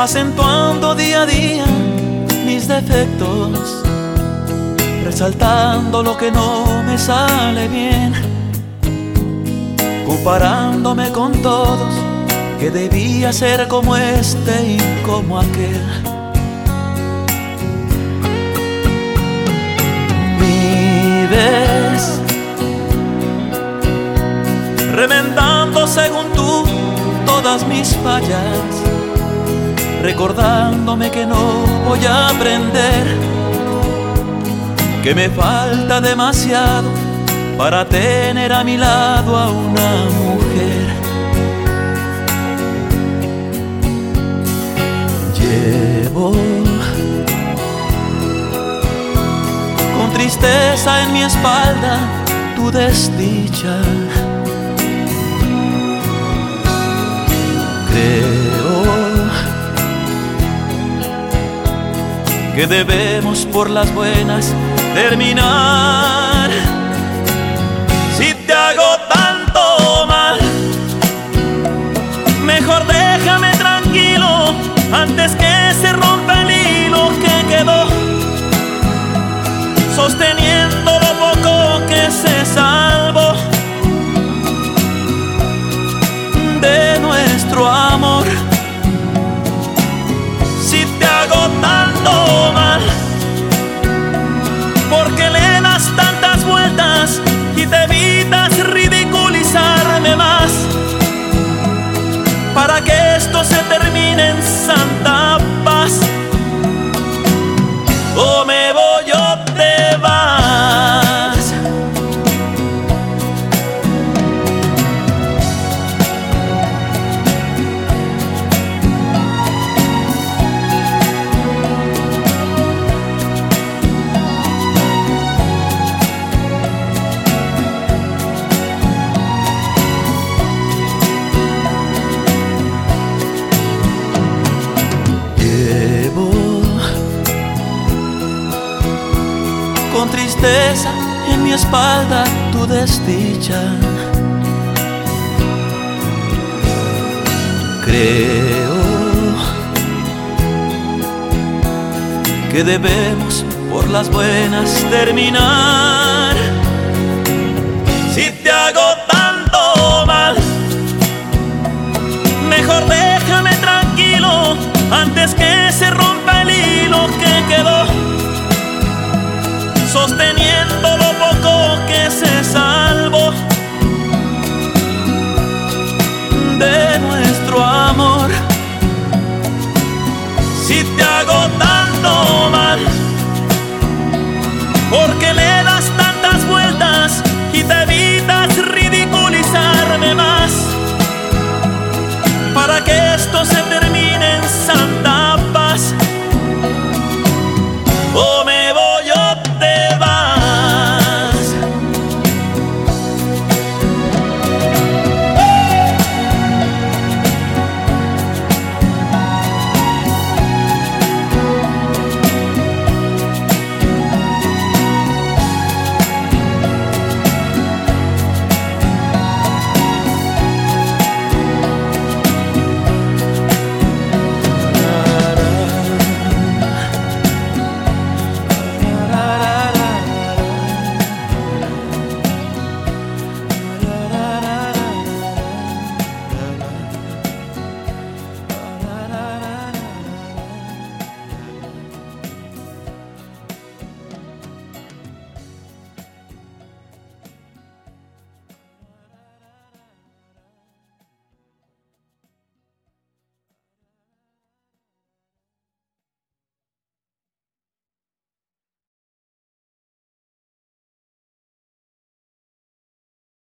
acentuando día a día mis defectos, resaltando lo que no me sale bien, comparándome con todos, que debía ser como este y como aquel. Vives remendando según tú todas mis fallas, recordándome que no voy a aprender, que me falta demasiado para tener a mi lado a una mujer. Llevo con tristeza en mi espalda tu desdicha que debemos por las buenas terminar. Si te hago tanto mal, mejor déjame tranquilo antes que se rompa el hilo que quedó sosteniendo tristeza en mi espalda tu desdicha. Creo que debemos por las buenas terminar. Si te hago